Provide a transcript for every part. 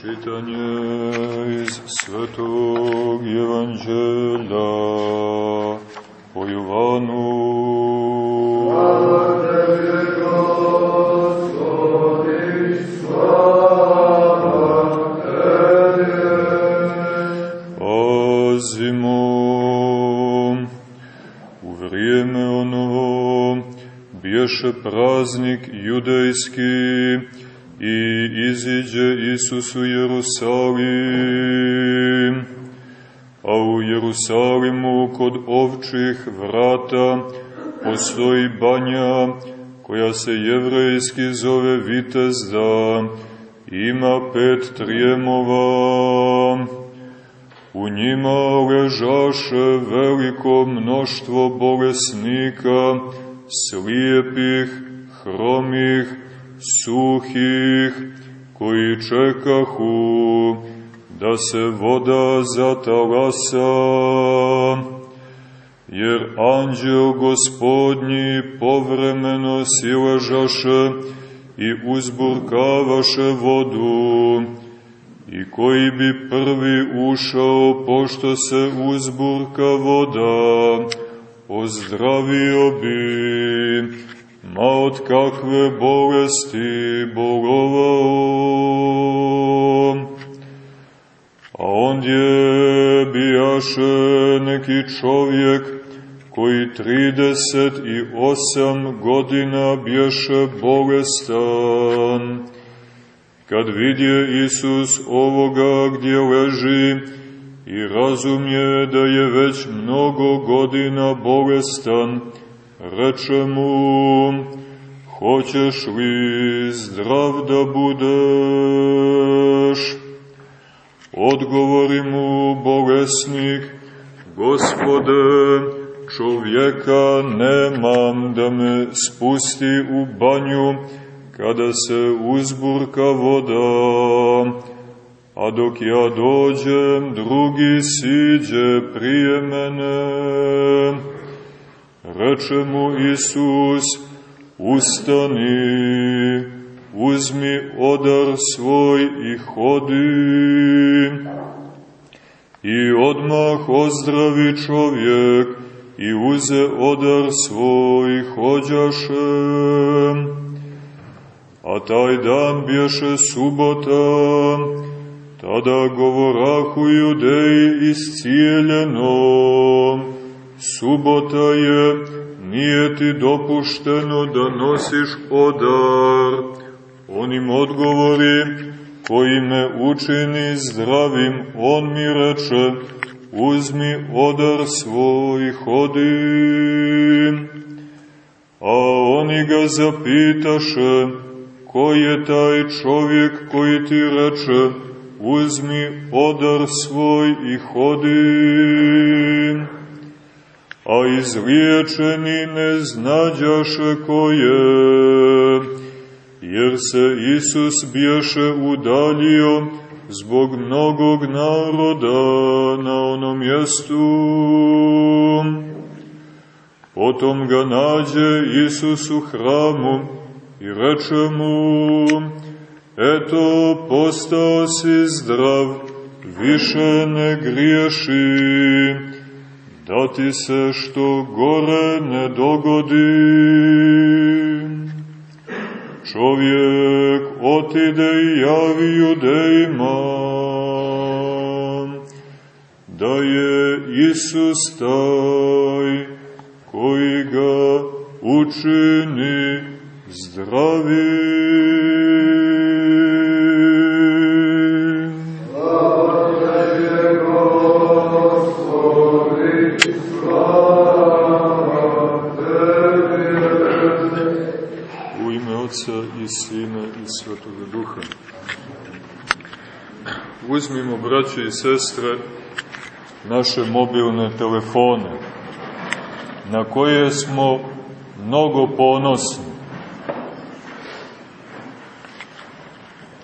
Čitanje iz Svetog Evanđelja po Jovanu. Iziđe Isus u Jerusalim, a u Jerusalimu kod ovčih vrata postoji banja koja se jevrejski zove Vitezda, ima pet trijemova. U njima ležaše veliko mnoštvo bolesnika, slijepih, hromih, suhih, koji čekahu da se voda zatalasa, jer anđel gospodnji povremeno siležaše i uzburkavaše vodu, i koji bi prvi ušao pošto se uzburka voda, ozdravio bi ma od kakve bolesti bolovao. A ondje bijaše neki čovjek koji trideset i osam godina bješe bolestan. Kad vidje Isus ovoga gdje leži i razumje da je već mnogo godina bolestan, reče mu, hoćeš li zdrav da budeš? Odgovori mu bolesnik, gospode, čovjeka nemam da me spusti u banju kada se uzburka voda, a dok ja dođem, drugi siđe prije mene. Reče mu Isus, ustani, uzmi odar svoj i hodi. I odmah ozdravi čovjek i uze odar svoj hođaše. A taj dan bješe subota, tada govorahu judeji iscijeljeno, subota je, nije ti dopušteno da nosiš odar. On im odgovori, koji me učini zdravim, on mi reče, uzmi odar svoj, hodi. A oni ga zapitaše, ko je taj čovjek koji ti reče, uzmi odar svoj i hodi a izliječeni ne znađaše ko je, jer se Isus bješe udalio zbog mnogog naroda na onom mjestu. Potom ga nađe Isus u hramu i reče mu, eto postao si zdrav, više ne griješi, da ti se što gore ne dogodi. Čovjek otide i javi judejima da je Isus taj koji ga učini zdravim. Uzmimo, braće i sestre, naše mobilne telefone, na koje smo mnogo ponosni,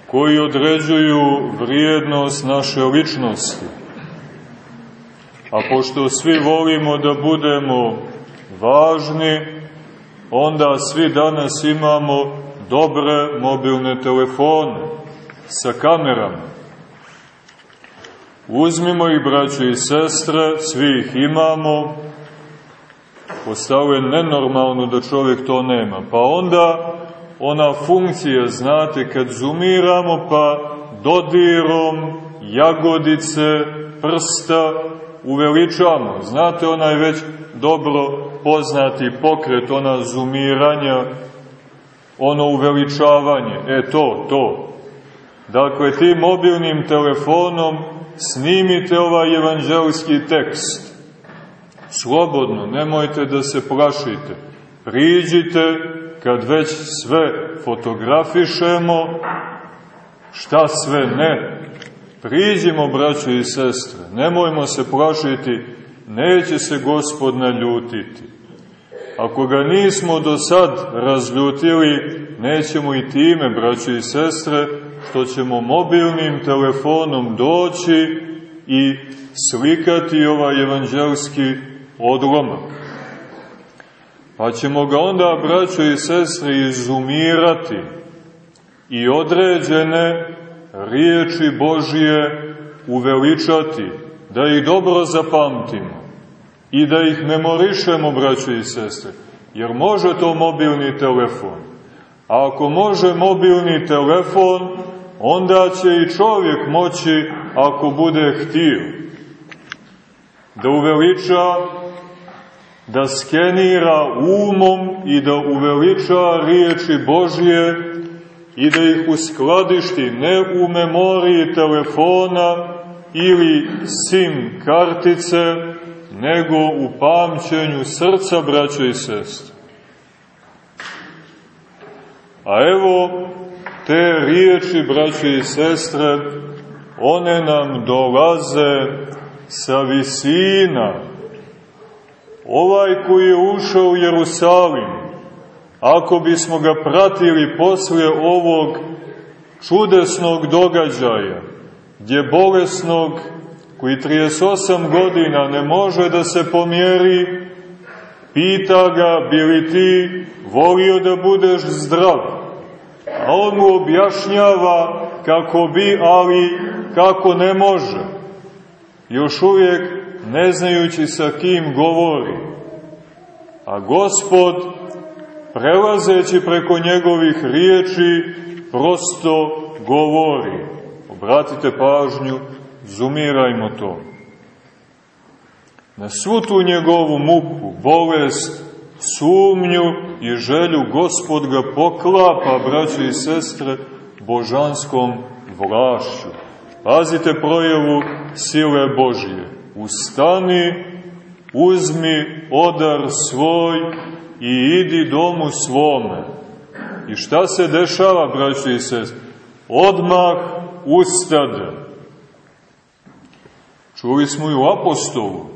koji određuju vrijednost naše ličnosti. A pošto svi volimo da budemo važni, onda svi danas imamo dobre mobilne telefone sa kamerama. Uzmimo ih, braćo i sestre, svi ih imamo, postao je nenormalno da čovjek to nema. Pa onda ona funkcija, znate, kad zumiramo pa dodirom jagodice, prsta uveličamo. Znate, onaj već dobro poznati pokret, ona zumiranja, ono uveličavanje. E to, to. Dakle, tim mobilnim telefonom snimite ovaj evanđelski tekst. Slobodno, nemojte da se plašite. Priđite, kad već sve fotografišemo, šta sve ne, priđimo, braćo i sestre, nemojmo se plašiti, neće se gospod naljutiti. Ako ga nismo do sad razljutili, nećemo i time, braćo i sestre, što ćemo mobilnim telefonom doći i slikati ovaj evanđelski odlomak. Pa ćemo ga onda, braćo i sestre, izumirati i određene riječi Božije uveličati, da ih dobro zapamtimo i da ih memorišemo, braćo i sestre. Jer može to mobilni telefon. A ako može mobilni telefon, onda će i čovjek moći, ako bude htio, da uveliča, da skenira umom i da uveliča riječi Božje i da ih uskladišti ne u memoriji telefona ili SIM kartice, nego u pamćenju srca, braćo i sestre. A evo te riječi, braćo i sestre, one nam dolaze sa visina. Ovaj koji je ušao u Jerusalim, ako bismo ga pratili posle ovog čudesnog događaja, gdje bolesnog koji 38 godina ne može da se pomjeri, pita ga, bi li ti volio da budeš zdrav? A on mu objašnjava kako bi, ali kako ne može. Još uvijek ne znajući sa kim govori. A gospod, prelazeći preko njegovih riječi, prosto govori. Obratite pažnju, zumirajmo to. Na svu tu njegovu muku, bolest, sumnju i želju gospod ga poklapa, braće i sestre, božanskom vlašću. Pazite projevu sile Božije. Ustani, uzmi odar svoj i idi domu svome. I šta se dešava, braće i sestre? Odmah ustade Čuli smo i u apostolu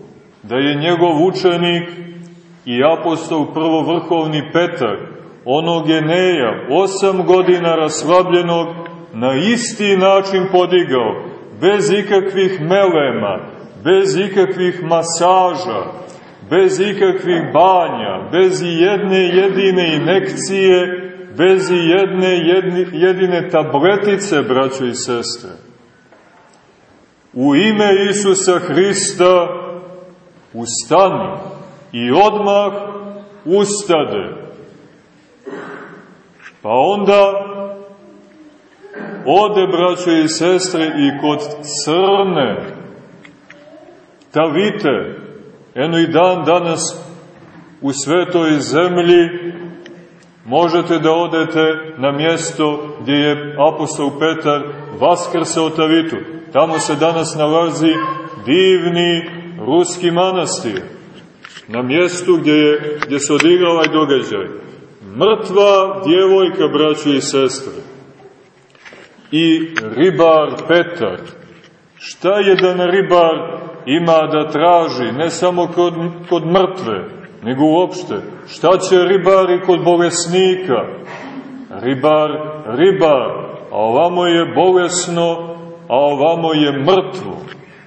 da je njegov učenik i apostol prvovrhovni Petar, onog Eneja, osam godina raslabljenog, na isti način podigao, bez ikakvih melema, bez ikakvih masaža, bez ikakvih banja, bez jedne jedine inekcije, bez jedne jedine tabletice, braćo i sestre. U ime Isusa Hrista ustani i odmah ustade. Pa onda ode, braćo i sestre, i kod crne, Tavite, eno i dan danas u svetoj zemlji možete da odete na mjesto gdje je apostol Petar vaskrsao Tavitu. Tamo se danas nalazi divni ruski manastir, na mjestu gdje, je, gdje se odigra ovaj događaj. Mrtva djevojka, braći i sestre, i ribar Petar. Šta je da na ribar ima da traži, ne samo kod, kod mrtve, nego uopšte. Šta će ribari kod bolesnika? Ribar, ribar, a ovamo je bolesno a ovamo je mrtvo.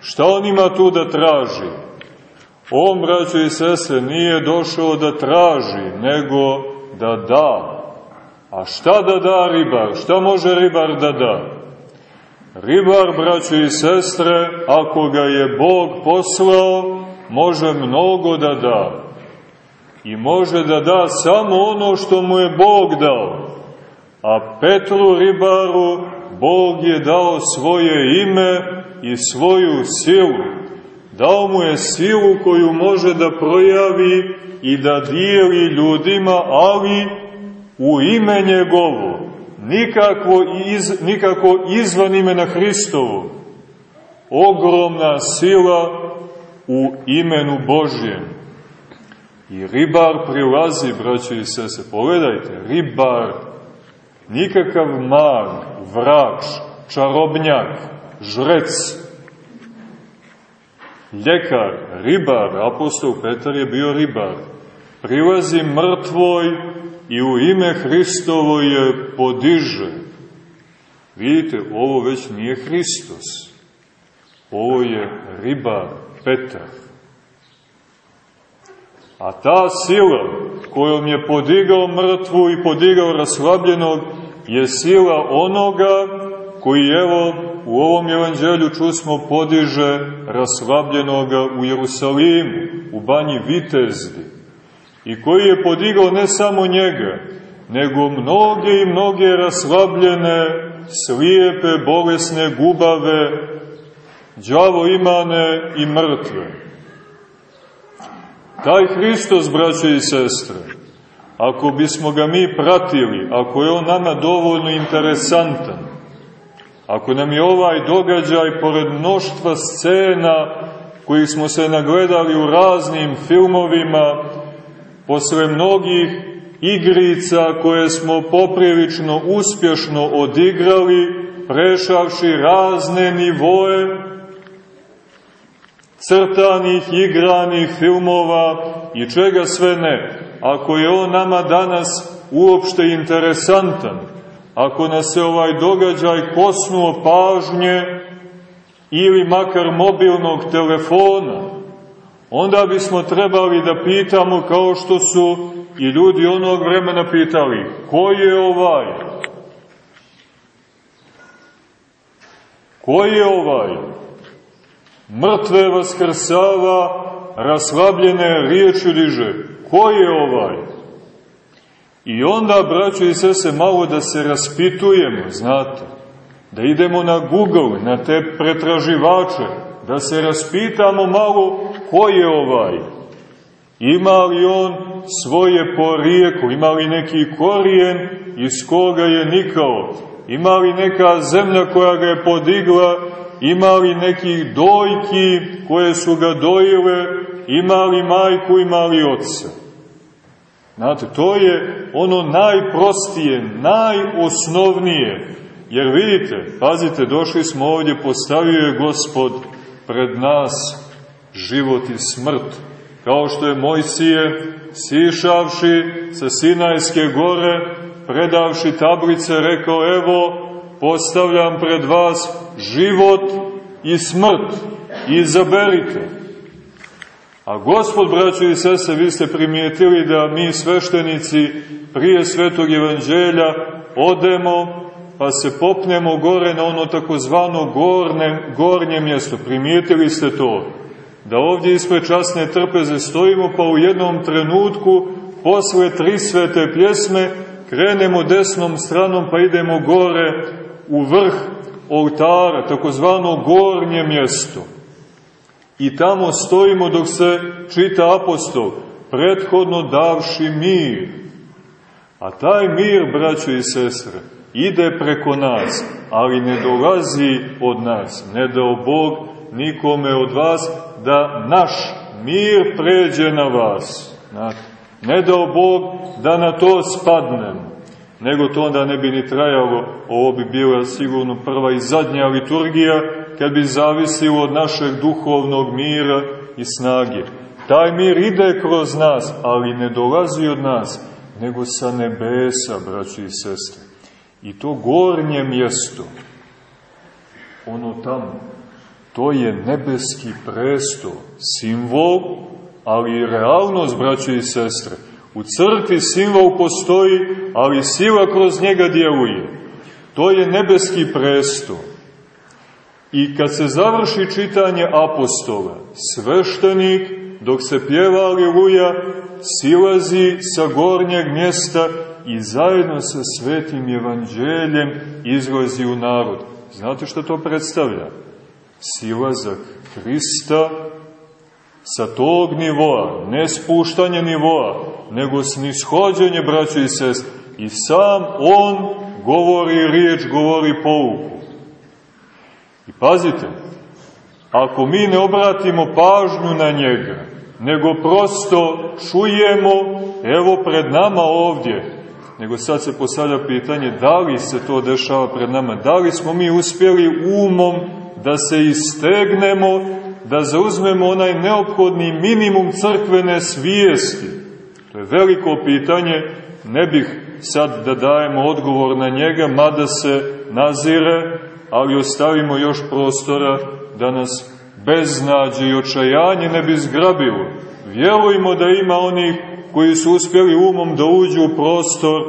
Šta on ima tu da traži? On, braćo i sese, nije došao da traži, nego da da. A šta da da ribar? Šta može ribar da da? Ribar, braćo i sestre, ako ga je Bog poslao, može mnogo da da. I može da da samo ono što mu je Bog dao. A Petru ribaru Bog je dao svoje ime i svoju silu. Dao mu je silu koju može da projavi i da dijeli ljudima, ali u ime njegovo, nikako, iz, nikako izvan imena Hristovu. Ogromna sila u imenu Božjem. I ribar prilazi, braćo i sese, pogledajte, ribar, nikakav mag, vrač, čarobnjak, žrec, ljekar, ribar, apostol Petar je bio ribar, prilazi mrtvoj i u ime Hristovo je podiže. Vidite, ovo već nije Hristos. Ovo je ribar, Petar. A ta sila kojom je podigao mrtvu i podigao raslabljenog je sila onoga koji evo u ovom evanđelju čusmo podiže raslabljenoga u Jerusalimu, u banji Vitezdi, i koji je podigao ne samo njega, nego mnoge i mnoge raslabljene, slijepe, bolesne, gubave, đavo imane i mrtve. Taj Hristos, braćo i sestre, ako bismo ga mi pratili, ako je on nama dovoljno interesantan, ako nam je ovaj događaj, pored mnoštva scena kojih smo se nagledali u raznim filmovima, posle mnogih igrica koje smo poprilično uspješno odigrali, prešavši razne nivoe, crtanih, igranih filmova i čega sve ne. Ako je on nama danas uopšte interesantan, ako nas se ovaj događaj kosnuo pažnje ili makar mobilnog telefona, onda bismo trebali da pitamo kao što su i ljudi onog vremena pitali, ko je ovaj? Ko je ovaj? Mrtve vaskrsava, raslabljene riječi diže. Ko je ovaj? I onda, braćo i sese, malo da se raspitujemo, znate, da idemo na Google, na te pretraživače, da se raspitamo malo ko je ovaj. Ima li on svoje porijeko, ima li neki korijen iz koga je nikao, ima li neka zemlja koja ga je podigla, ima li nekih dojki koje su ga dojile, ima li majku, ima li oca. Znate, to je ono najprostije, najosnovnije. Jer vidite, pazite, došli smo ovdje, postavio je gospod pred nas život i smrt. Kao što je Mojsije, sišavši sa Sinajske gore, predavši tablice, rekao, evo, postavljam pred vas život i smrt. Izaberite. A gospod, braćo i sese, vi ste primijetili da mi sveštenici prije svetog evanđelja odemo pa se popnemo gore na ono takozvano gorne, gornje mjesto. Primijetili ste to? Da ovdje ispred časne trpeze stojimo pa u jednom trenutku posle tri svete pjesme krenemo desnom stranom pa idemo gore u vrh oltara, takozvano gornje mjesto i tamo stojimo dok se čita apostol, prethodno davši mir. A taj mir, braćo i sestre, ide preko nas, ali ne dolazi od nas. Ne dao Bog nikome od vas da naš mir pređe na vas. Ne dao Bog da na to spadnemo nego to onda ne bi ni trajalo, ovo bi bila sigurno prva i zadnja liturgija, kad bi zavisilo od našeg duhovnog mira i snage. Taj mir ide kroz nas, ali ne dolazi od nas, nego sa nebesa, braći i sestre. I to gornje mjesto, ono tamo, to je nebeski presto, simbol, ali i realnost, braći i sestre. U crkvi simbol postoji, ali sila kroz njega djeluje. To je nebeski presto. I kad se završi čitanje apostola, sveštenik, dok se pjeva Aleluja, silazi sa gornjeg mjesta i zajedno sa svetim evanđeljem izlazi u narod. Znate što to predstavlja? Silazak Hrista sa tog nivoa, ne spuštanje nivoa, nego snishođenje, braćo i sest. I sam on govori riječ, govori pouku. I pazite, ako mi ne obratimo pažnju na njega, nego prosto čujemo, evo pred nama ovdje, nego sad se postavlja pitanje da li se to dešava pred nama, da li smo mi uspjeli umom da se istegnemo, da zauzmemo onaj neophodni minimum crkvene svijesti. To je veliko pitanje, ne bih sad da dajemo odgovor na njega, mada se nazire, ali ostavimo još prostora da nas beznađe i očajanje ne bi zgrabilo. Vjerujmo da ima onih koji su uspjeli umom da uđu u prostor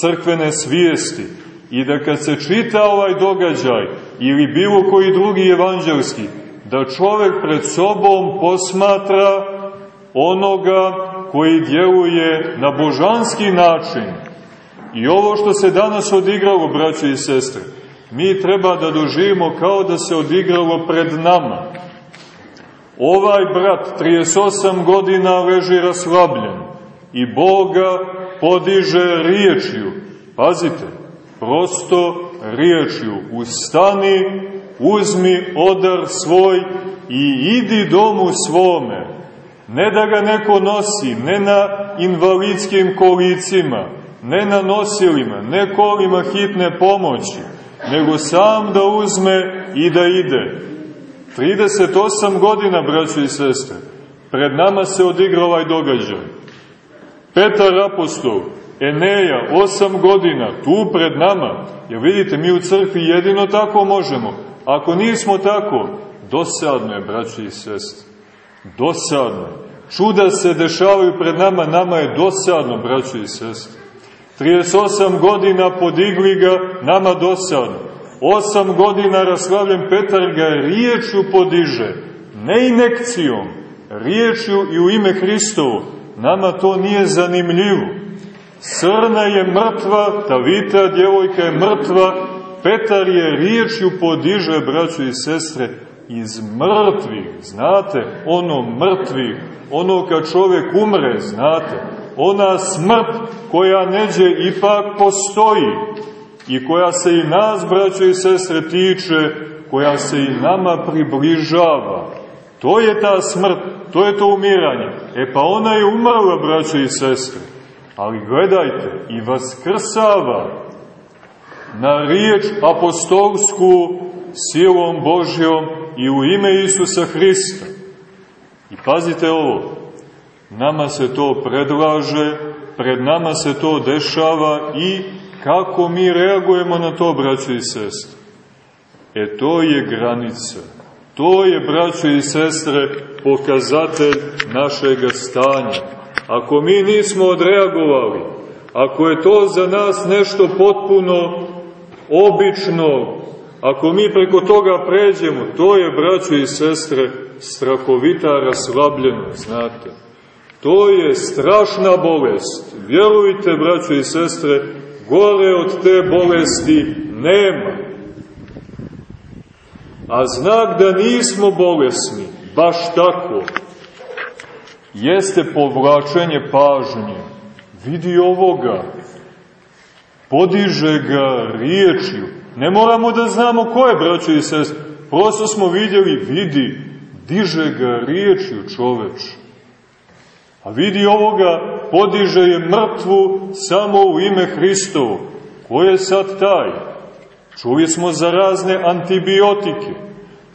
crkvene svijesti i da kad se čita ovaj događaj ili bilo koji drugi evanđelski, da čovek pred sobom posmatra onoga koji djeluje na božanski način. I ovo što se danas odigralo, braćo i sestre, mi treba da doživimo kao da se odigralo pred nama. Ovaj brat 38 godina leži raslabljen i Boga podiže riječju. Pazite, prosto riječju. Ustani, uzmi odar svoj i idi domu svome. Ne da ga neko nosi, ne na invalidskim kolicima, ne na nosilima, ne kolima hitne pomoći, nego sam da uzme i da ide. 38 godina, braćo i sestre, pred nama se odigra ovaj događaj. Petar apostol, Eneja, osam godina, tu pred nama, jer vidite, mi u crkvi jedino tako možemo. Ako nismo tako, dosadno je, braći i sestri. Dosadno je. Čuda se dešavaju pred nama, nama je dosadno, braći i sestri. 38 godina podigli ga, nama dosadno. Osam godina raslavljen Petar ga riječju podiže, ne inekcijom, riječju i u ime Hristovu Nama to nije zanimljivo. Srna je mrtva, ta vita djevojka je mrtva, Petar je riječju podiže, braćo i sestre, iz mrtvih, znate, ono mrtvih, ono kad čovjek umre, znate, ona smrt koja neđe ipak postoji i koja se i nas, braćo i sestre, tiče, koja se i nama približava. To je ta smrt, to je to umiranje. E pa ona je umrla, braćo i sestre. Ali gledajte, i vaskrsava na riječ apostolsku silom Božjom i u ime Isusa Hrista. I pazite ovo, nama se to predlaže, pred nama se to dešava i kako mi reagujemo na to, braćo i sestre. E to je granica To je, braćo i sestre, pokazatelj našega stanja. Ako mi nismo odreagovali, ako je to za nas nešto potpuno obično, ako mi preko toga pređemo, to je, braćo i sestre, strahovita raslabljenost, znate. To je strašna bolest. Vjerujte, braćo i sestre, gore od te bolesti nema. A znak da nismo bolesni, baš tako, jeste povlačenje pažnje. Vidi ovoga, podiže ga riječju. Ne moramo da znamo ko je, braćo i sest. Prosto smo vidjeli, vidi, diže ga riječju čoveč. A vidi ovoga, podiže je mrtvu samo u ime Hristovu. Ko je sad taj? Čuli smo za razne antibiotike,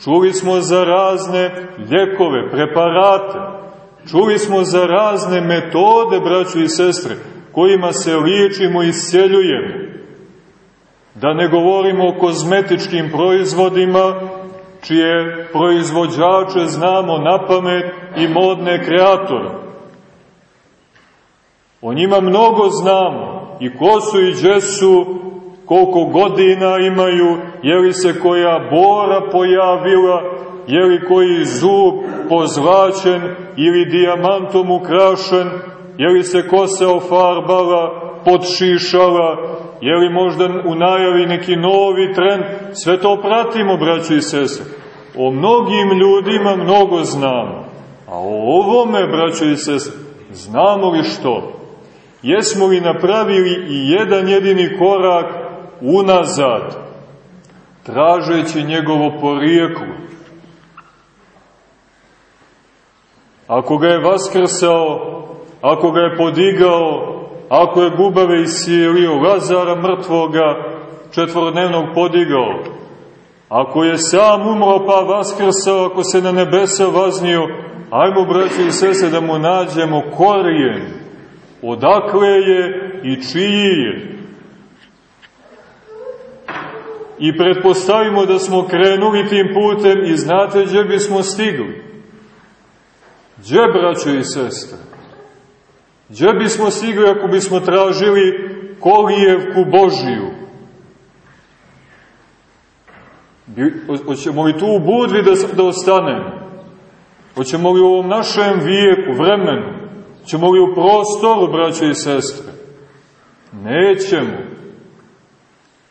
čuli smo za razne ljekove, preparate, čuli smo za razne metode, braćo i sestre, kojima se liječimo i isceljujemo. Da ne govorimo o kozmetičkim proizvodima, čije proizvođače znamo na pamet i modne kreatore. O njima mnogo znamo i ko su i gdje su koliko godina imaju, je li se koja bora pojavila, je li koji zub pozlačen ili dijamantom ukrašen, je li se kosa ofarbala, podšišala, je li možda u najavi neki novi trend, sve to pratimo, braći i sese. O mnogim ljudima mnogo znamo, a o ovome, braći i sese, znamo li što? Jesmo li napravili i jedan jedini korak unazad, tražeći njegovo porijeklo? Ako ga je vaskrsao, ako ga je podigao, ako je gubave isijelio, Lazara mrtvoga četvorodnevnog podigao, ako je sam umro pa vaskrsao, ako se na nebesa vaznio, ajmo, braći i sese, da mu nađemo korijen, odakle je i čiji je. I pretpostavimo da smo krenuli tim putem i znate gdje bismo stigli. Gdje, braćo i sestre? Gdje bismo stigli ako bismo tražili kolijevku Božiju? Hoćemo li tu u budvi da, da ostanemo? Hoćemo li u ovom našem vijeku, vremenu? Hoćemo li u prostoru, braće i sestre? Nećemo.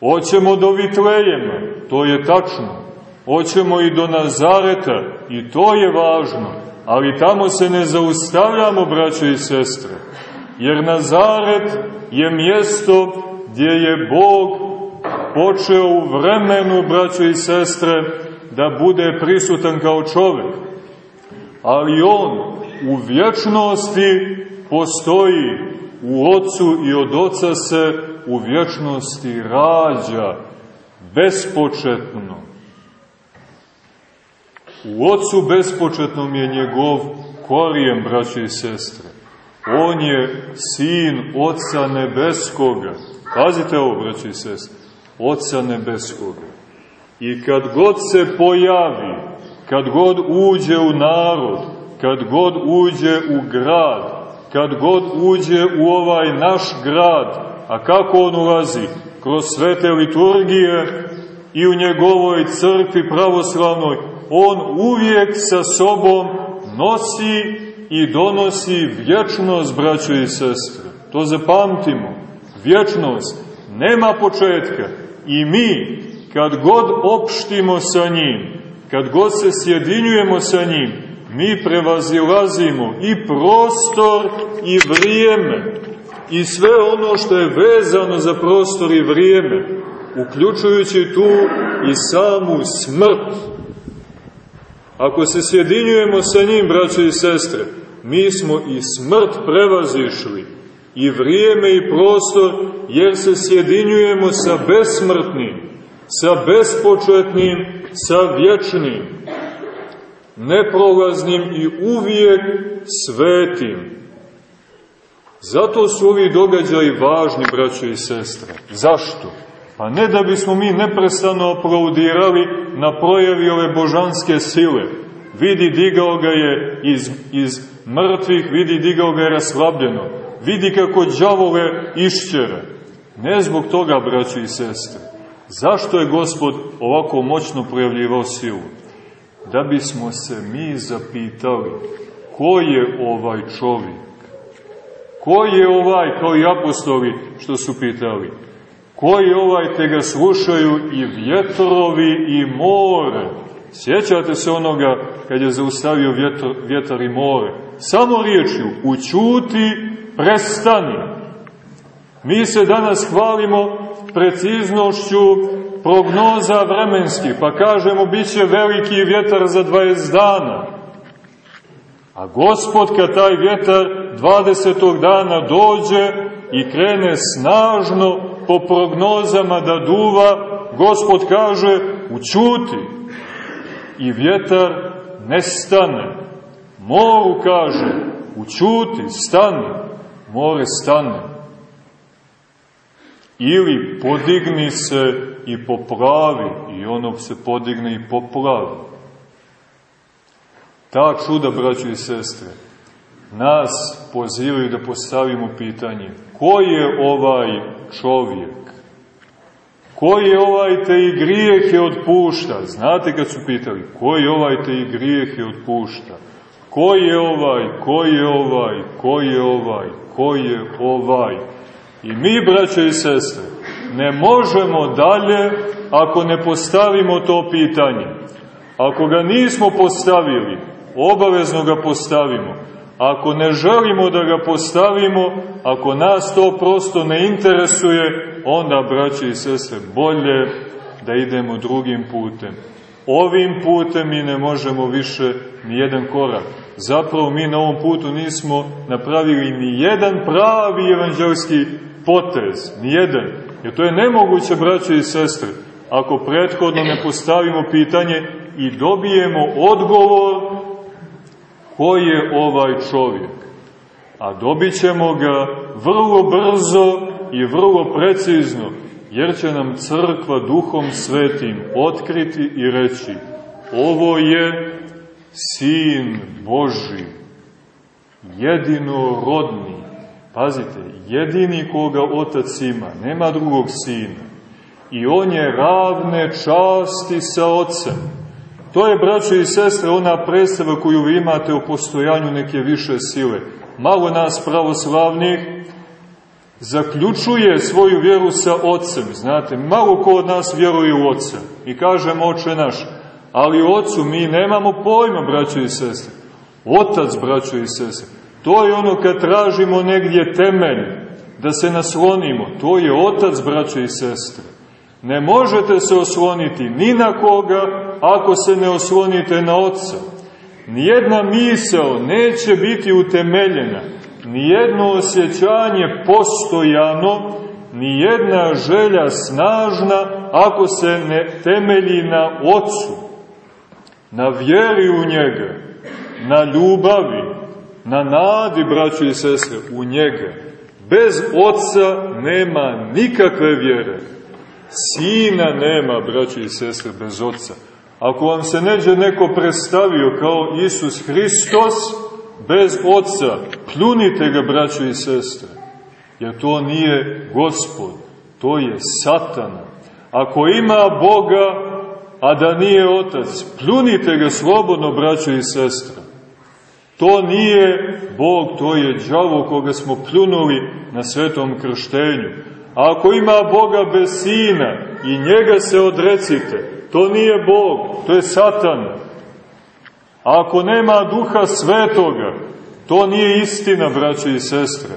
Hoćemo do Vitlejema, to je tačno. Hoćemo i do Nazareta, i to je važno ali tamo se ne zaustavljamo, braćo i sestre, jer Nazaret je mjesto gdje je Bog počeo u vremenu, braćo i sestre, da bude prisutan kao čovek. Ali On u vječnosti postoji u Otcu i od Oca se u vječnosti rađa bespočetno U Otcu bespočetnom je njegov korijen, braće i sestre. On je sin Otca Nebeskoga. Pazite ovo, braće i sestre. Otca Nebeskoga. I kad god se pojavi, kad god uđe u narod, kad god uđe u grad, kad god uđe u ovaj naš grad, a kako on ulazi? Kroz svete liturgije i u njegovoj crkvi pravoslavnoj, on uvijek sa sobom nosi i donosi vječnost, braćo i sestre. To zapamtimo. Vječnost nema početka. I mi, kad god opštimo sa njim, kad god se sjedinjujemo sa njim, mi prevazilazimo i prostor i vrijeme i sve ono što je vezano za prostor i vrijeme, uključujući tu i samu smrt. Ako se sjedinjujemo sa njim, braće i sestre, mi smo i smrt prevazišli, i vrijeme i prostor, jer se sjedinjujemo sa besmrtnim, sa bespočetnim, sa vječnim, neprolaznim i uvijek svetim. Zato su ovi događaji važni, braćo i sestre. Zašto? Pa ne da bismo mi neprestano aplaudirali na projavi ove božanske sile. Vidi, digao ga je iz, iz mrtvih, vidi, digao ga je raslabljeno. Vidi kako džavole išćere. Ne zbog toga, braći i sestre. Zašto je Gospod ovako moćno projavljivao silu? Da bismo se mi zapitali ko je ovaj čovjek? Ko je ovaj, kao i apostoli što su pitali? koji ovaj te ga slušaju i vjetrovi i more. Sjećate se onoga kad je zaustavio vjetar, vjetar i more? Samo riječju, učuti, prestani. Mi se danas hvalimo preciznošću prognoza vremenskih, pa kažemo bit će veliki vjetar za 20 dana. A gospod kad taj vjetar 20. dana dođe i krene snažno po prognozama da duva, gospod kaže, učuti i vjetar nestane. Moru kaže, učuti, stani, more stane. Ili podigni se i popravi, i ono se podigne i popravi. Ta čuda, braći i sestre, nas pozivaju da postavimo pitanje ko je ovaj čovjek? koji ovaj te i grijehe odpušta? Znate kad su pitali, koji ovaj te i grijehe odpušta? Ko je ovaj, ko je ovaj, ko je ovaj, ko je ovaj? I mi, braće i sestre, ne možemo dalje ako ne postavimo to pitanje. Ako ga nismo postavili, obavezno ga postavimo. Ako ne želimo da ga postavimo, ako nas to prosto ne interesuje, onda, braće i sestre, bolje da idemo drugim putem. Ovim putem mi ne možemo više ni jedan korak. Zapravo mi na ovom putu nismo napravili ni jedan pravi evanđelski potez, ni jedan. Jer to je nemoguće, braće i sestre, ako prethodno ne postavimo pitanje i dobijemo odgovor ko je ovaj čovjek. A dobit ćemo ga vrlo brzo i vrlo precizno, jer će nam crkva duhom svetim otkriti i reći ovo je Sin Boži, jedinorodni, pazite, jedini koga Otac ima, nema drugog Sina, i On je ravne časti sa Otcem. To je, braćo i sestre, ona predstava koju vi imate o postojanju neke više sile. Malo nas pravoslavnih zaključuje svoju vjeru sa Otcem. Znate, malo ko od nas vjeruje u Otca. I kažemo, Oče naš, ali o Otcu mi nemamo pojma, braćo i sestre. Otac, braćo i sestre. To je ono kad tražimo negdje temelj, da se naslonimo. To je Otac, braćo i sestre. Ne možete se osloniti ni na koga ako se ne oslonite na Otca. Nijedna misao neće biti utemeljena, nijedno osjećanje postojano, nijedna želja snažna ako se ne temelji na Otcu, na vjeri u njega, na ljubavi, na nadi, braćo i sestre, u njega. Bez Otca nema nikakve vjere. Sina nema, braći i sestre, bez oca. Ako vam se neđe neko predstavio kao Isus Hristos, bez oca, pljunite ga, braći i sestre, jer to nije gospod, to je satana. Ako ima Boga, a da nije otac, pljunite ga slobodno, braćo i sestre. To nije Bog, to je đavo koga smo pljunuli na svetom krštenju. A ako ima Boga bez sina i njega se odrecite, to nije Bog, to je Satan. A ako nema duha svetoga, to nije istina, braće i sestre.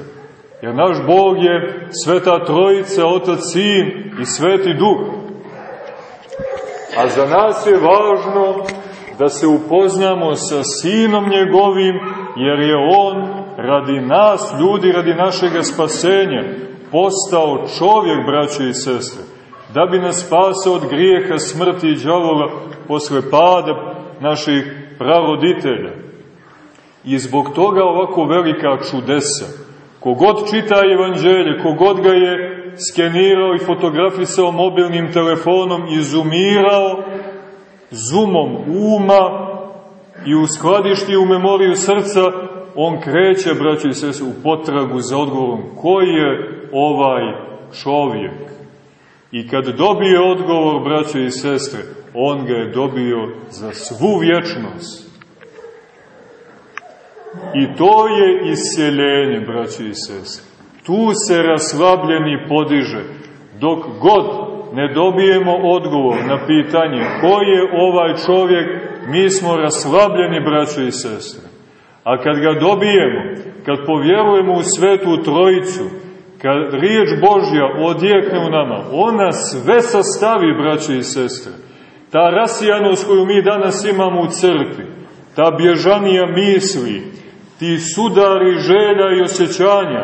Jer naš Bog je sveta trojica, otac, sin i sveti duh. A za nas je važno da se upoznamo sa sinom njegovim, jer je on radi nas, ljudi, radi našega spasenja, postao čovjek, braćo i sestre, da bi nas spasao od grijeha, smrti i džavola posle pada naših pravoditelja. I zbog toga ovako velika čudesa. Kogod čita evanđelje, kogod ga je skenirao i fotografisao mobilnim telefonom, izumirao zumom uma i uskladišti u memoriju srca, on kreće, braćo i sese, u potragu za odgovorom ko je ovaj čovjek. I kad dobije odgovor, braćo i sestre, on ga je dobio za svu vječnost. I to je isjeljenje, braćo i sestre. Tu se raslabljeni podiže, dok god ne dobijemo odgovor na pitanje ko je ovaj čovjek, mi smo raslabljeni, braćo i sestre. A kad ga dobijemo, kad povjerujemo u svetu trojicu, kad riječ Božja odjekne u nama, ona sve sastavi, braćo i sestre. Ta rasijanost koju mi danas imamo u crkvi, ta bježanija misli, ti sudari želja i osjećanja,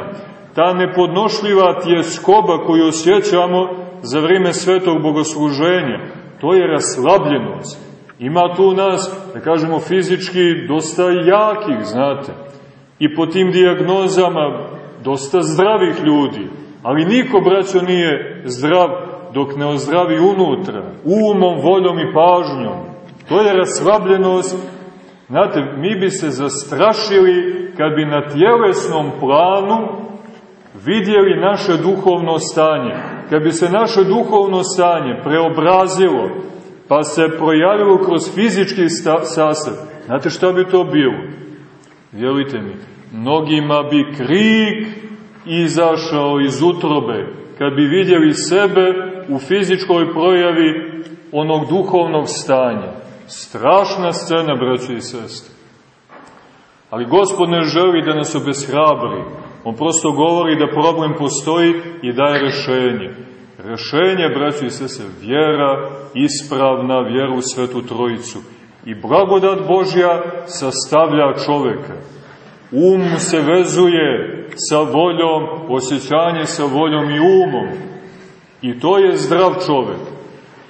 ta nepodnošljiva tjeskoba koju osjećamo za vrijeme svetog bogosluženja, to je raslabljenost. Ima tu nas, da kažemo fizički, dosta jakih, znate. I po tim dijagnozama dosta zdravih ljudi. Ali niko, braćo, nije zdrav dok ne ozdravi unutra, umom, voljom i pažnjom. To je raslabljenost. Znate, mi bi se zastrašili kad bi na tjelesnom planu vidjeli naše duhovno stanje. Kad bi se naše duhovno stanje preobrazilo, pa se projavilo kroz fizički sastav, znate šta bi to bilo? Vjerujte mi, mnogima bi krik izašao iz utrobe, kad bi vidjeli sebe u fizičkoj projavi onog duhovnog stanja. Strašna scena, braći i sestre. Ali Gospod ne želi da nas obeshrabri. On prosto govori da problem postoji i daje rešenje. Rešenje, braći i sestre, vjera, ispravna vjera u Svetu Trojicu. I blagodat Božja sastavlja čoveka. Um se vezuje sa voljom, osjećanje sa voljom i umom. I to je zdrav čovek.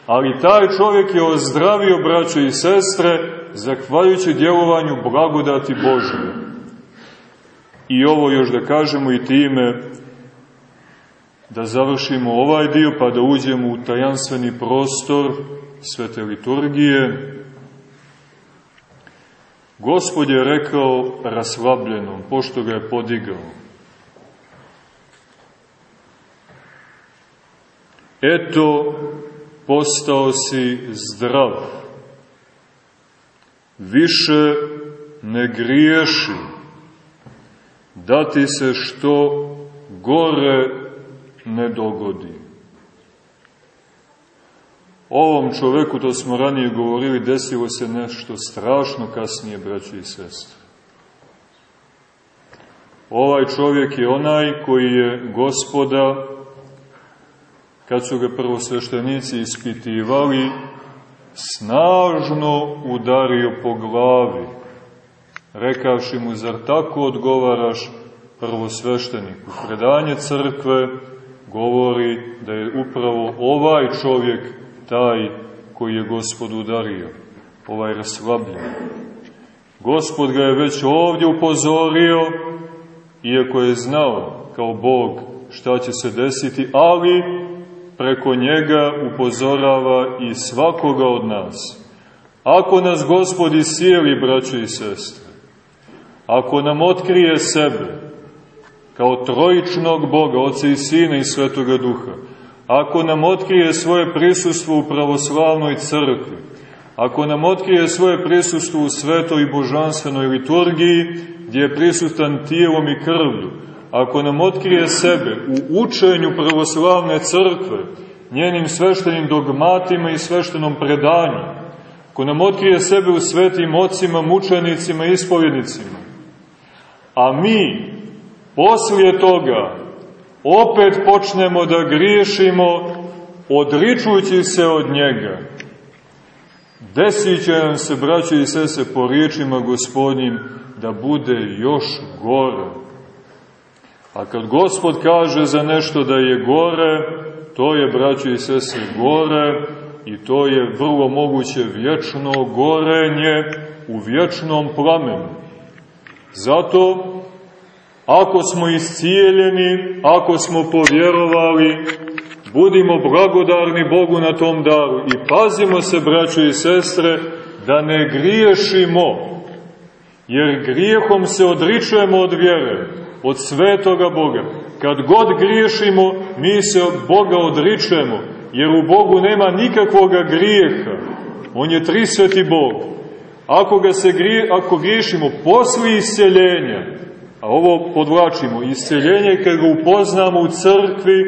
Ali taj čovjek je ozdravio braćo i sestre zahvaljujući djelovanju blagodati Božje. I ovo još da kažemo i time da završimo ovaj dio pa da uđemo u tajanstveni prostor svete liturgije. Gospod je rekao raslabljenom, pošto ga je podigao. Eto, postao si zdrav. Više ne griješi. Da ti se što gore ne dogodi. Ovom čoveku, to smo ranije govorili, desilo se nešto strašno kasnije, braći i sestre. Ovaj čovjek je onaj koji je gospoda kad su ga prvosveštenici ispitivali, snažno udario po glavi, rekavši mu, zar tako odgovaraš prvosvešteniku? Predanje crkve govori da je upravo ovaj čovjek taj koji je gospod udario, ovaj raslabljen. Gospod ga je već ovdje upozorio, iako je znao kao Bog šta će se desiti, ali preko njega upozorava i svakoga od nas. Ako nas Gospod isijeli, braćo i sestre, ako nam otkrije sebe, kao trojičnog Boga, Oca i Sina i Svetoga Duha, ako nam otkrije svoje prisustvo u pravoslavnoj crkvi, ako nam otkrije svoje prisustvo u svetoj i božanstvenoj liturgiji, gdje je prisutan tijelom i krvlju, ako nam otkrije sebe u učenju pravoslavne crkve, njenim sveštenim dogmatima i sveštenom predanju, ako nam otkrije sebe u svetim ocima, mučenicima i ispovjednicima, a mi poslije toga opet počnemo da griješimo odričujući se od njega, desit će nam se, braći i sese, po riječima gospodnjim, da bude još gore A kad Gospod kaže za nešto da je gore, to je, braći i sese, gore i to je vrlo moguće vječno gorenje u vječnom plamenu. Zato, ako smo iscijeljeni, ako smo povjerovali, budimo blagodarni Bogu na tom daru i pazimo se, braći i sestre, da ne griješimo, jer grijehom se odričujemo od vjere od svetoga Boga. Kad god griješimo, mi se od Boga odričemo, jer u Bogu nema nikakvoga grijeha. On je trisveti Bog. Ako, ga se grije, ako griješimo posli isceljenja, a ovo podvlačimo, isceljenje kad ga upoznamo u crkvi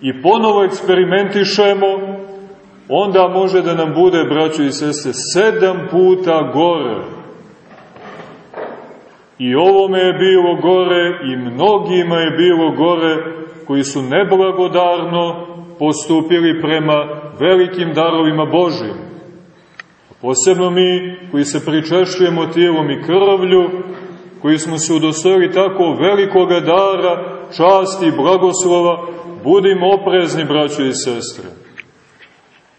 i ponovo eksperimentišemo, onda može da nam bude, braćo i sese, sedam puta gore I ovome je bilo gore i mnogima je bilo gore koji su neblagodarno postupili prema velikim darovima Božim. Posebno mi koji se pričešćujemo tijelom i krvlju, koji smo se udostojili tako velikoga dara, časti i blagoslova, budimo oprezni, braćo i sestre.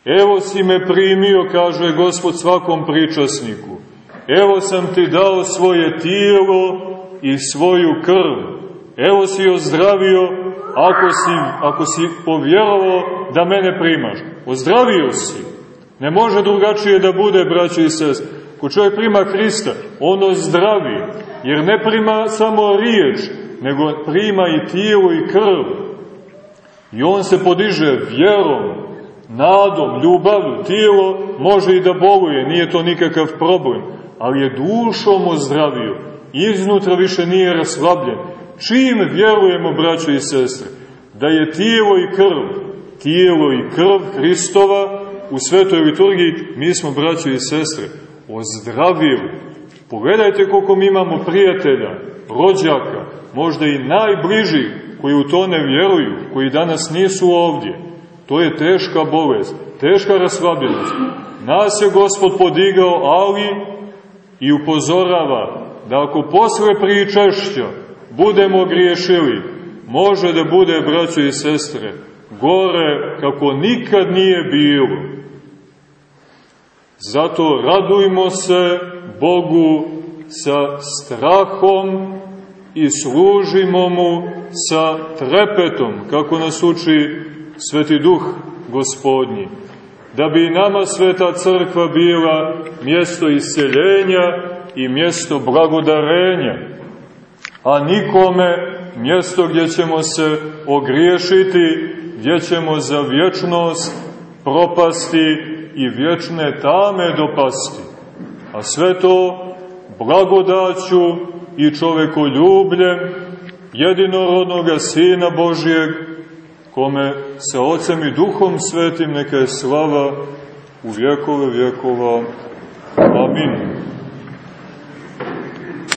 Evo si me primio, kaže Gospod svakom pričasniku evo sam ti dao svoje tijelo i svoju krv, evo si ozdravio ako si, ako si povjerovao da mene primaš. Ozdravio si. Ne može drugačije da bude, braćo i sest. Ko čovjek prima Hrista, on ozdravi, jer ne prima samo riječ, nego prima i tijelo i krv. I on se podiže vjerom, nadom, ljubavlju. Tijelo može i da boluje, nije to nikakav problem, ali je dušom ozdravio. Iznutra više nije raslabljen. Čim vjerujemo, braćo i sestre, da je tijelo i krv, tijelo i krv Hristova u svetoj liturgiji, mi smo, braćo i sestre, ozdravili. Pogledajte koliko mi imamo prijatelja, rođaka, možda i najbližih, koji u to ne vjeruju, koji danas nisu ovdje. To je teška bolest, teška raslabljenost. Nas je Gospod podigao, ali i upozorava da ako posle pričešća budemo griješili, može da bude, braćo i sestre, gore kako nikad nije bilo. Zato radujmo se Bogu sa strahom i služimo mu sa trepetom, kako nas uči Sveti Duh Gospodnji. Da bi nama Sveta Crkva bila mjesto isceljenja i mjesto blagodarenja, a nikome mjesto gdje ćemo se ogriješiti, gdje ćemo za vječnost propasti i vječne tame dopasti. A sve to blagodaću i čovekoljubljem jedinorodnoga Sina Božijeg, kome sa Otcem i Duhom Svetim neka je slava u vjekove vjekova. Amin.